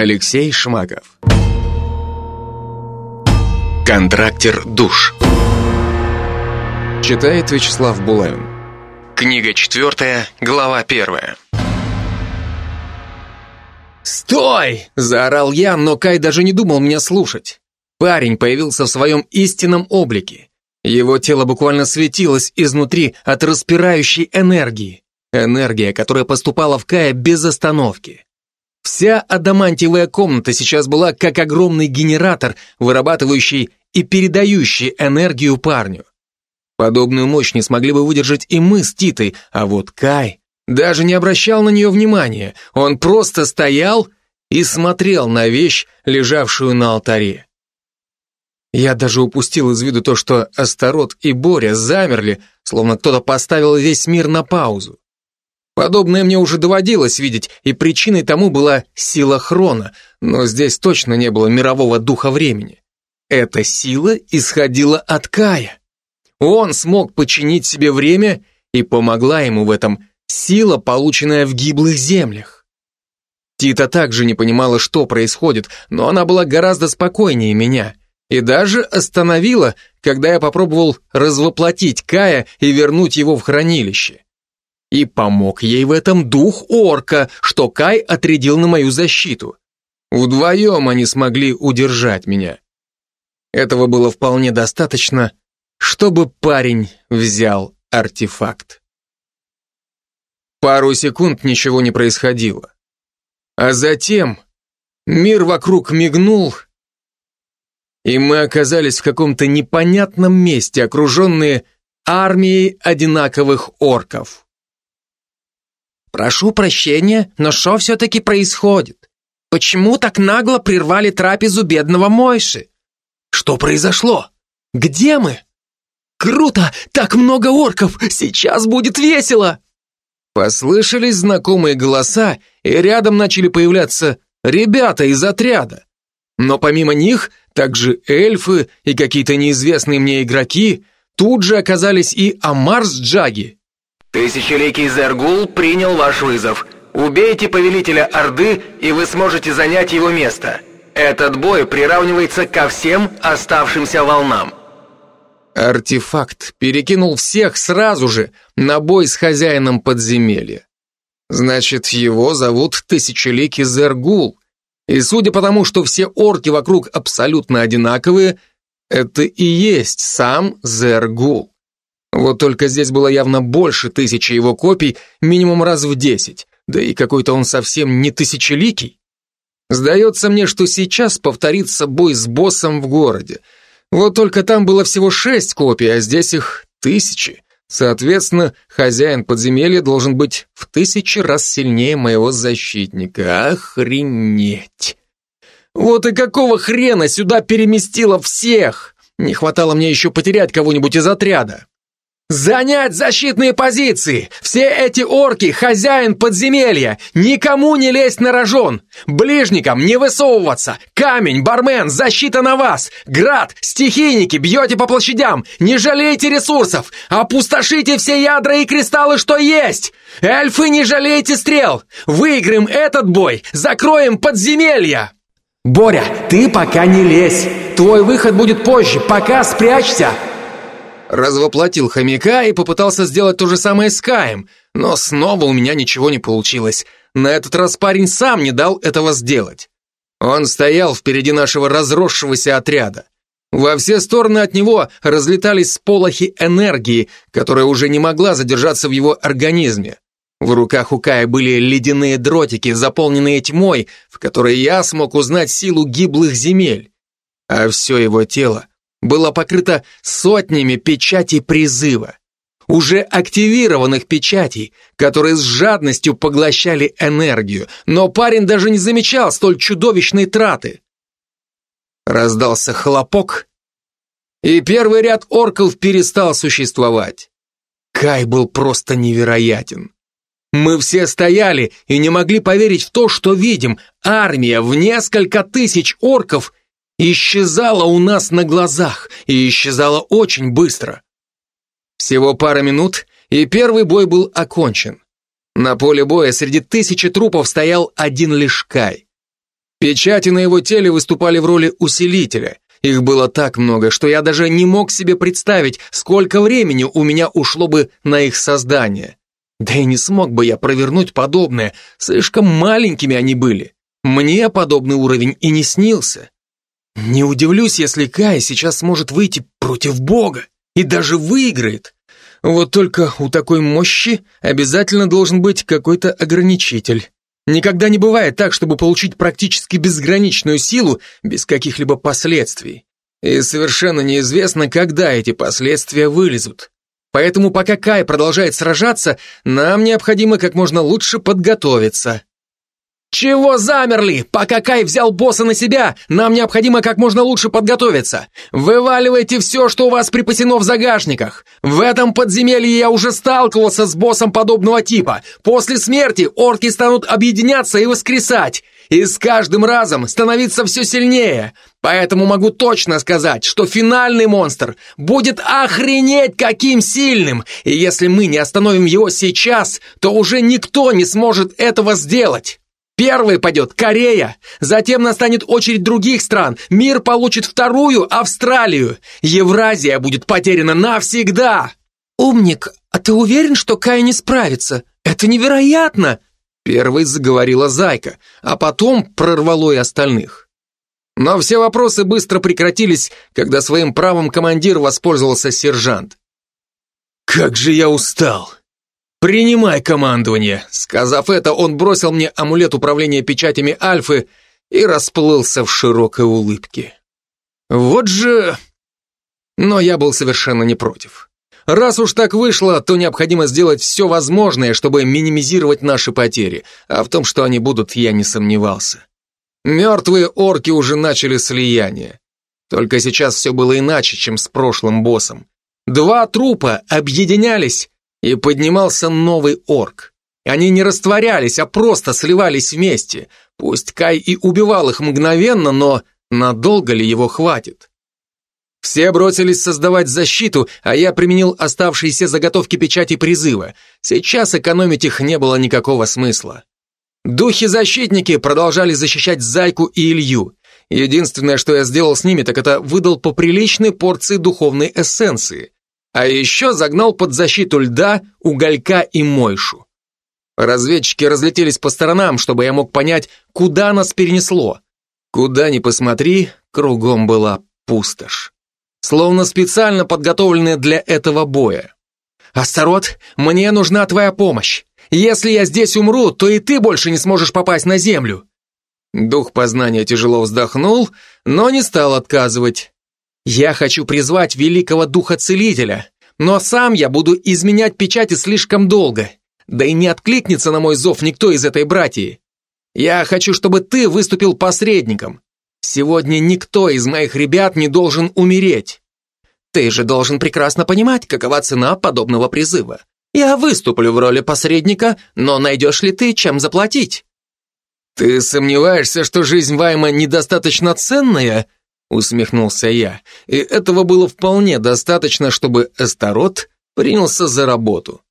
Алексей Шмаков. Контрактер душ. Читает Вячеслав Булавин. Книга четвертая, глава первая. «Стой!» – заорал я, но Кай даже не думал меня слушать. Парень появился в своем истинном облике. Его тело буквально светилось изнутри от распирающей энергии. Энергия, которая поступала в Кая без остановки. Вся адамантиевая комната сейчас была как огромный генератор, вырабатывающий и передающий энергию парню. Подобную мощь не смогли бы выдержать и мы с Титой, а вот Кай даже не обращал на нее внимания. Он просто стоял и смотрел на вещь, лежавшую на алтаре. Я даже упустил из виду то, что Астарот и Боря замерли, словно кто-то поставил весь мир на паузу. Подобное мне уже доводилось видеть, и причиной тому была сила хрона, но здесь точно не было мирового духа времени. Эта сила исходила от Кая. Он смог починить себе время, и помогла ему в этом сила, полученная в гиблых землях. Тита также не понимала, что происходит, но она была гораздо спокойнее меня и даже остановила, когда я попробовал развоплотить Кая и вернуть его в хранилище. И помог ей в этом дух орка, что Кай отрядил на мою защиту. Вдвоем они смогли удержать меня. Этого было вполне достаточно, чтобы парень взял артефакт. Пару секунд ничего не происходило. А затем мир вокруг мигнул, и мы оказались в каком-то непонятном месте, окруженные армией одинаковых орков. «Прошу прощения, но что все-таки происходит? Почему так нагло прервали трапезу бедного Мойши? Что произошло? Где мы?» «Круто! Так много орков! Сейчас будет весело!» Послышались знакомые голоса, и рядом начали появляться ребята из отряда. Но помимо них, также эльфы и какие-то неизвестные мне игроки, тут же оказались и Амар с Джаги. «Тысячеликий Зергул принял ваш вызов. Убейте повелителя Орды, и вы сможете занять его место. Этот бой приравнивается ко всем оставшимся волнам. Артефакт перекинул всех сразу же на бой с хозяином подземелья. Значит, его зовут Тысячеликий Зергул. И судя по тому, что все орки вокруг абсолютно одинаковые, это и есть сам Зергул. Вот только здесь было явно больше тысячи его копий, минимум раз в десять. Да и какой-то он совсем не тысячеликий. Сдается мне, что сейчас повторится бой с боссом в городе – вот только там было всего шесть копий, а здесь их тысячи. Соответственно, хозяин подземелья должен быть в тысячи раз сильнее моего защитника. Охренеть! Вот и какого хрена сюда переместило всех? Не хватало мне еще потерять кого-нибудь из отряда. «Занять защитные позиции! Все эти орки — хозяин подземелья! Никому не лезть на рожон! Ближникам не высовываться! Камень, бармен, защита на вас! Град, стихийники, бьете по площадям! Не жалейте ресурсов! Опустошите все ядра и кристаллы, что есть! Эльфы, не жалейте стрел! Выиграем этот бой! Закроем подземелья!» «Боря, ты пока не лезь! Твой выход будет позже, пока спрячься!» Развоплотил хомяка и попытался сделать то же самое с Каем, но снова у меня ничего не получилось. На этот раз парень сам не дал этого сделать. Он стоял впереди нашего разросшегося отряда. Во все стороны от него разлетались сполохи энергии, которая уже не могла задержаться в его организме. В руках у Кая были ледяные дротики, заполненные тьмой, в которой я смог узнать силу гиблых земель. А все его тело было покрыто сотнями печатей призыва, уже активированных печатей, которые с жадностью поглощали энергию, но парень даже не замечал столь чудовищной траты. Раздался хлопок, и первый ряд орков перестал существовать. Кай был просто невероятен. Мы все стояли и не могли поверить в то, что видим. Армия в несколько тысяч орков исчезала у нас на глазах, и исчезала очень быстро. Всего пара минут, и первый бой был окончен. На поле боя среди тысячи трупов стоял один лишь Кай. Печати на его теле выступали в роли усилителя. Их было так много, что я даже не мог себе представить, сколько времени у меня ушло бы на их создание. Да и не смог бы я провернуть подобное, слишком маленькими они были. Мне подобный уровень и не снился. Не удивлюсь, если Кай сейчас сможет выйти против Бога и даже выиграет. Вот только у такой мощи обязательно должен быть какой-то ограничитель. Никогда не бывает так, чтобы получить практически безграничную силу без каких-либо последствий. И совершенно неизвестно, когда эти последствия вылезут. Поэтому пока Кай продолжает сражаться, нам необходимо как можно лучше подготовиться. «Чего замерли? Пока Кай взял босса на себя, нам необходимо как можно лучше подготовиться. Вываливайте все, что у вас припасено в загашниках. В этом подземелье я уже сталкивался с боссом подобного типа. После смерти орки станут объединяться и воскресать. И с каждым разом становиться все сильнее. Поэтому могу точно сказать, что финальный монстр будет охренеть каким сильным. И если мы не остановим его сейчас, то уже никто не сможет этого сделать. Первой пойдет Корея, затем настанет очередь других стран, мир получит вторую Австралию, Евразия будет потеряна навсегда. Умник, а ты уверен, что Кай не справится? Это невероятно! Первой заговорила Зайка, а потом прорвало и остальных. Но все вопросы быстро прекратились, когда своим правом командир воспользовался сержант. «Как же я устал! «Принимай командование!» Сказав это, он бросил мне амулет управления печатями Альфы и расплылся в широкой улыбке. Вот же... Но я был совершенно не против. Раз уж так вышло, то необходимо сделать все возможное, чтобы минимизировать наши потери, а в том, что они будут, я не сомневался. Мертвые орки уже начали слияние. Только сейчас все было иначе, чем с прошлым боссом. Два трупа объединялись и поднимался новый орк. Они не растворялись, а просто сливались вместе. Пусть Кай и убивал их мгновенно, но надолго ли его хватит? Все бросились создавать защиту, а я применил оставшиеся заготовки печати призыва. Сейчас экономить их не было никакого смысла. Духи-защитники продолжали защищать Зайку и Илью. Единственное, что я сделал с ними, так это выдал по приличной порции духовной эссенции. А еще загнал под защиту льда, уголька и мойшу. Разведчики разлетелись по сторонам, чтобы я мог понять, куда нас перенесло. Куда ни посмотри, кругом была пустошь. Словно специально подготовленная для этого боя. «Астарот, мне нужна твоя помощь. Если я здесь умру, то и ты больше не сможешь попасть на землю». Дух познания тяжело вздохнул, но не стал отказывать. Я хочу призвать великого духа-целителя, но сам я буду изменять печати слишком долго, да и не откликнется на мой зов никто из этой братьи. Я хочу, чтобы ты выступил посредником. Сегодня никто из моих ребят не должен умереть. Ты же должен прекрасно понимать, какова цена подобного призыва. Я выступлю в роли посредника, но найдешь ли ты, чем заплатить? Ты сомневаешься, что жизнь Вайма недостаточно ценная? Усмехнулся я, и этого было вполне достаточно, чтобы Эстарот принялся за работу.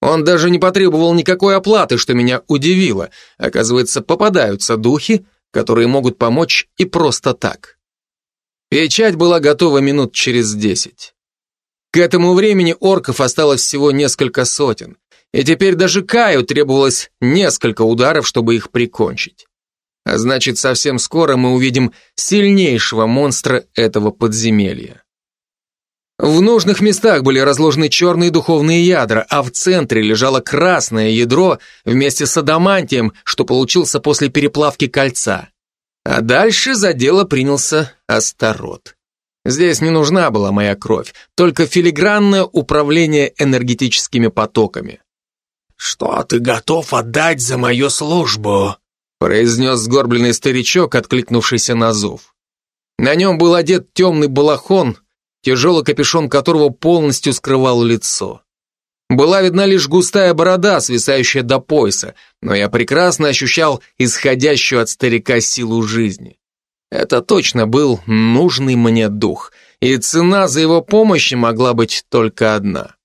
Он даже не потребовал никакой оплаты, что меня удивило. Оказывается, попадаются духи, которые могут помочь и просто так. Печать была готова минут через десять. К этому времени орков осталось всего несколько сотен, и теперь даже Каю требовалось несколько ударов, чтобы их прикончить. А значит, совсем скоро мы увидим сильнейшего монстра этого подземелья. В нужных местах были разложены черные духовные ядра, а в центре лежало красное ядро вместе с адамантием, что получился после переплавки кольца. А дальше за дело принялся Астарот. Здесь не нужна была моя кровь, только филигранное управление энергетическими потоками. «Что ты готов отдать за мою службу?» Произнес сгорбленный старичок, откликнувшийся на зов. На нем был одет темный балахон, тяжелый капюшон которого полностью скрывал лицо. Была видна лишь густая борода, свисающая до пояса, но я прекрасно ощущал исходящую от старика силу жизни. Это точно был нужный мне дух, и цена за его помощь могла быть только одна.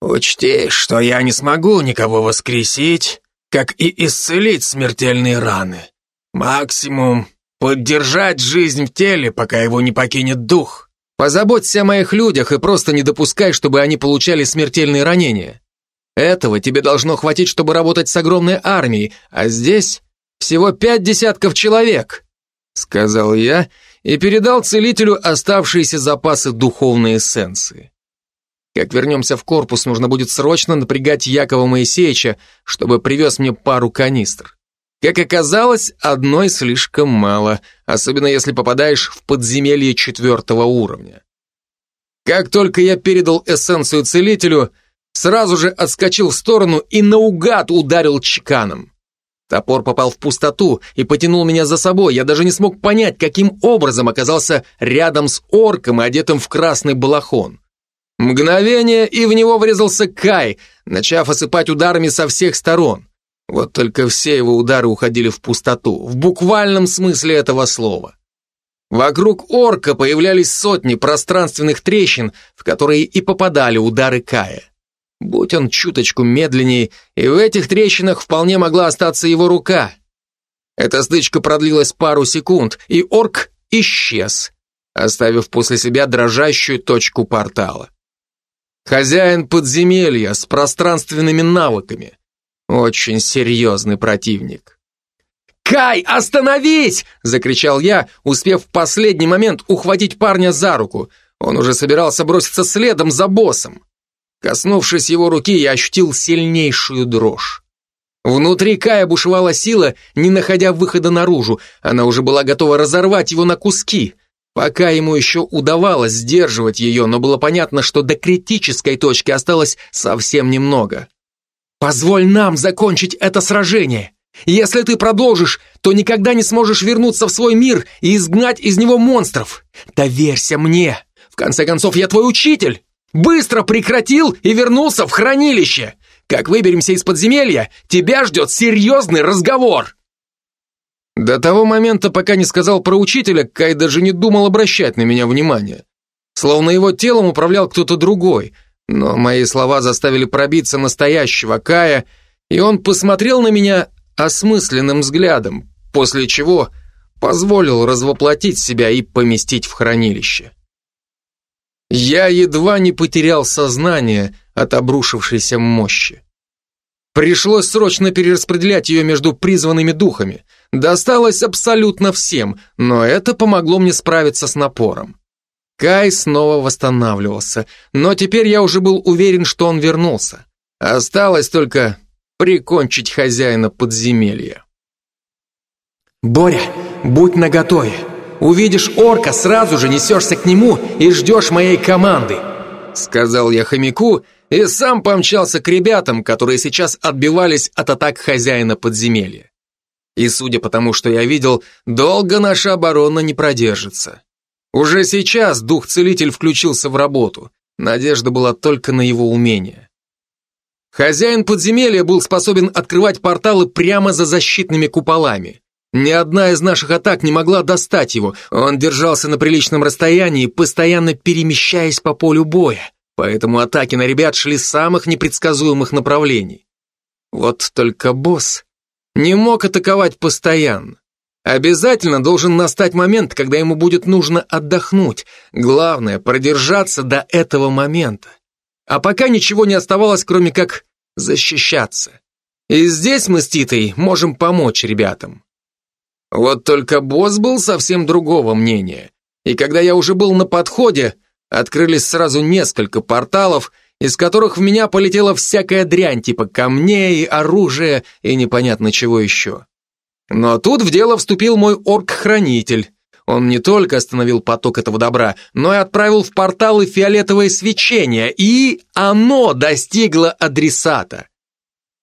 «Учти, что я не смогу никого воскресить, как и исцелить смертельные раны. Максимум поддержать жизнь в теле, пока его не покинет дух. Позаботься о моих людях и просто не допускай, чтобы они получали смертельные ранения. Этого тебе должно хватить, чтобы работать с огромной армией, а здесь всего пять десятков человек, сказал я и передал целителю оставшиеся запасы духовной эссенции. Как вернемся в корпус, нужно будет срочно напрягать Якова Моисеевича, чтобы привез мне пару канистр. Как оказалось, одной слишком мало, особенно если попадаешь в подземелье четвертого уровня. Как только я передал эссенцию целителю, сразу же отскочил в сторону и наугад ударил чеканом. Топор попал в пустоту и потянул меня за собой. Я даже не смог понять, каким образом оказался рядом с орком одетым в красный балахон. Мгновение, и в него врезался Кай, начав осыпать ударами со всех сторон. Вот только все его удары уходили в пустоту, в буквальном смысле этого слова. Вокруг орка появлялись сотни пространственных трещин, в которые и попадали удары Кая. Будь он чуточку медленнее, и в этих трещинах вполне могла остаться его рука. Эта стычка продлилась пару секунд, и орк исчез, оставив после себя дрожащую точку портала. Хозяин подземелья с пространственными навыками. Очень серьезный противник. «Кай, остановись!» – закричал я, успев в последний момент ухватить парня за руку. Он уже собирался броситься следом за боссом. Коснувшись его руки, я ощутил сильнейшую дрожь. Внутри Кая бушевала сила, не находя выхода наружу. Она уже была готова разорвать его на куски. Пока ему еще удавалось сдерживать ее, но было понятно, что до критической точки осталось совсем немного. «Позволь нам закончить это сражение. Если ты продолжишь, то никогда не сможешь вернуться в свой мир и изгнать из него монстров. Доверься мне. В конце концов, я твой учитель. Быстро прекратил и вернулся в хранилище. Как выберемся из подземелья, тебя ждет серьезный разговор. До того момента, пока не сказал про учителя, Кай даже не думал обращать на меня внимание. Словно его телом управлял кто-то другой. Но мои слова заставили пробиться настоящего Кая, и он посмотрел на меня осмысленным взглядом, после чего позволил развоплотить себя и поместить в хранилище. Я едва не потерял сознание от обрушившейся мощи. Пришлось срочно перераспределять ее между призванными духами. Досталось абсолютно всем, но это помогло мне справиться с напором. Кай снова восстанавливался, но теперь я уже был уверен, что он вернулся. Осталось только прикончить хозяина подземелья. «Боря, будь наготове!» Увидишь орка, сразу же несешься к нему и ждешь моей команды!» Сказал я хомяку и сам помчался к ребятам, которые сейчас отбивались от атак хозяина подземелья. И судя по тому, что я видел, долго наша оборона не продержится. Уже сейчас дух-целитель включился в работу. Надежда была только на его умение. Хозяин подземелья был способен открывать порталы прямо за защитными куполами. Ни одна из наших атак не могла достать его. Он держался на приличном расстоянии, постоянно перемещаясь по полю боя. Поэтому атаки на ребят шли с самых непредсказуемых направлений. Вот только босс не мог атаковать постоянно. Обязательно должен настать момент, когда ему будет нужно отдохнуть. Главное, продержаться до этого момента. А пока ничего не оставалось, кроме как защищаться. И здесь мы с Титой можем помочь ребятам. Вот только босс был совсем другого мнения. И когда я уже был на подходе, открылись сразу несколько порталов, из которых в меня полетела всякая дрянь, типа камней, оружия и непонятно чего еще. Но тут в дело вступил мой орк-хранитель. Он не только остановил поток этого добра, но и отправил в порталы фиолетовое свечение, и оно достигло адресата.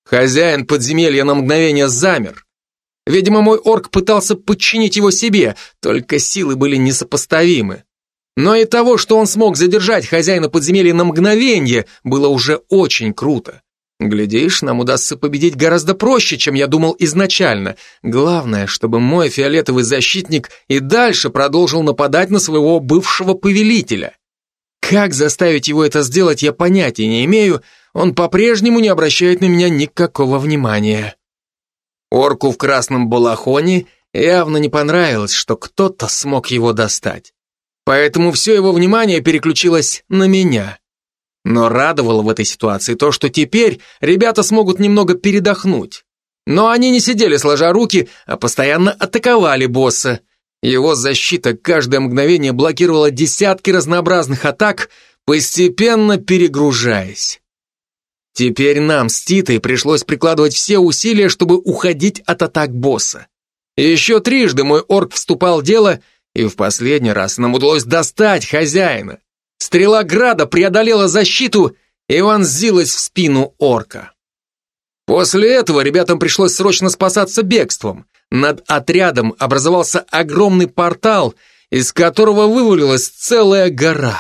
Хозяин подземелья на мгновение замер, Видимо, мой орк пытался подчинить его себе, только силы были несопоставимы. Но и того, что он смог задержать хозяина подземелья на мгновение, было уже очень круто. Глядишь, нам удастся победить гораздо проще, чем я думал изначально. Главное, чтобы мой фиолетовый защитник и дальше продолжил нападать на своего бывшего повелителя. Как заставить его это сделать, я понятия не имею, он по-прежнему не обращает на меня никакого внимания. Орку в красном балахоне явно не понравилось, что кто-то смог его достать. Поэтому все его внимание переключилось на меня. Но радовало в этой ситуации то, что теперь ребята смогут немного передохнуть. Но они не сидели сложа руки, а постоянно атаковали босса. Его защита каждое мгновение блокировала десятки разнообразных атак, постепенно перегружаясь. Теперь нам с Титой пришлось прикладывать все усилия, чтобы уходить от атак босса. Еще трижды мой орк вступал в дело, и в последний раз нам удалось достать хозяина. Стрела града преодолела защиту и вонзилась в спину орка. После этого ребятам пришлось срочно спасаться бегством. Над отрядом образовался огромный портал, из которого вывалилась целая гора.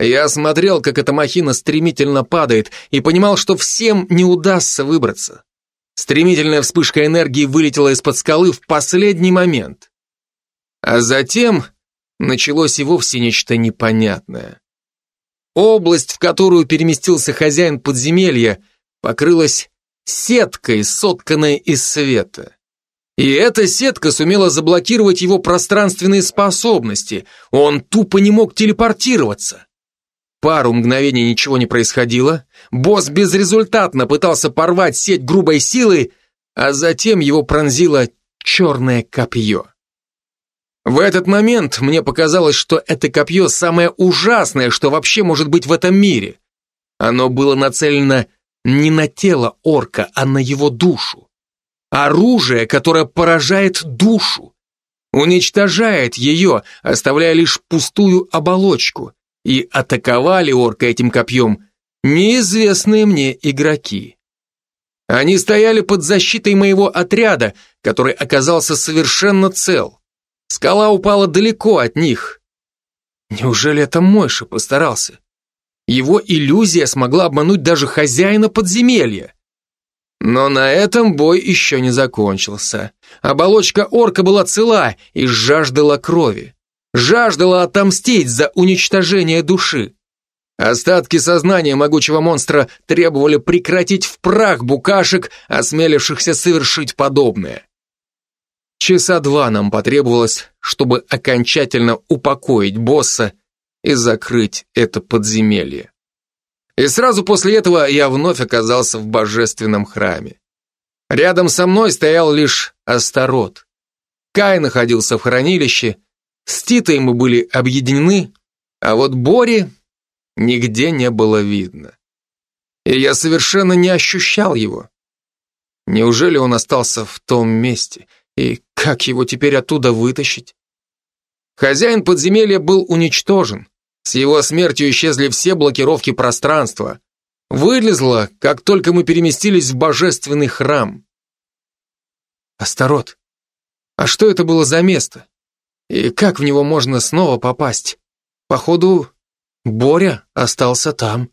Я смотрел, как эта махина стремительно падает, и понимал, что всем не удастся выбраться. Стремительная вспышка энергии вылетела из-под скалы в последний момент. А затем началось и вовсе нечто непонятное. Область, в которую переместился хозяин подземелья, покрылась сеткой, сотканной из света. И эта сетка сумела заблокировать его пространственные способности. Он тупо не мог телепортироваться. Пару мгновений ничего не происходило. Босс безрезультатно пытался порвать сеть грубой силой, а затем его пронзило черное копье. В этот момент мне показалось, что это копье самое ужасное, что вообще может быть в этом мире. Оно было нацелено не на тело орка, а на его душу. Оружие, которое поражает душу, уничтожает ее, оставляя лишь пустую оболочку. И атаковали орка этим копьем неизвестные мне игроки. Они стояли под защитой моего отряда, который оказался совершенно цел. Скала упала далеко от них. Неужели это Мойша постарался? Его иллюзия смогла обмануть даже хозяина подземелья. Но на этом бой еще не закончился. Оболочка орка была цела и жаждала крови. Жаждала отомстить за уничтожение души. Остатки сознания могучего монстра требовали прекратить в прах букашек, осмелившихся совершить подобное. Часа два нам потребовалось, чтобы окончательно упокоить босса и закрыть это подземелье. И сразу после этого я вновь оказался в божественном храме. Рядом со мной стоял лишь Астарот. Кай находился в хранилище, с Титой мы были объединены, а вот Бори нигде не было видно. И я совершенно не ощущал его. Неужели он остался в том месте? И как его теперь оттуда вытащить? Хозяин подземелья был уничтожен. С его смертью исчезли все блокировки пространства. Вылезло, как только мы переместились в божественный храм. Астарот, а что это было за место? И как в него можно снова попасть? Походу, Боря остался там.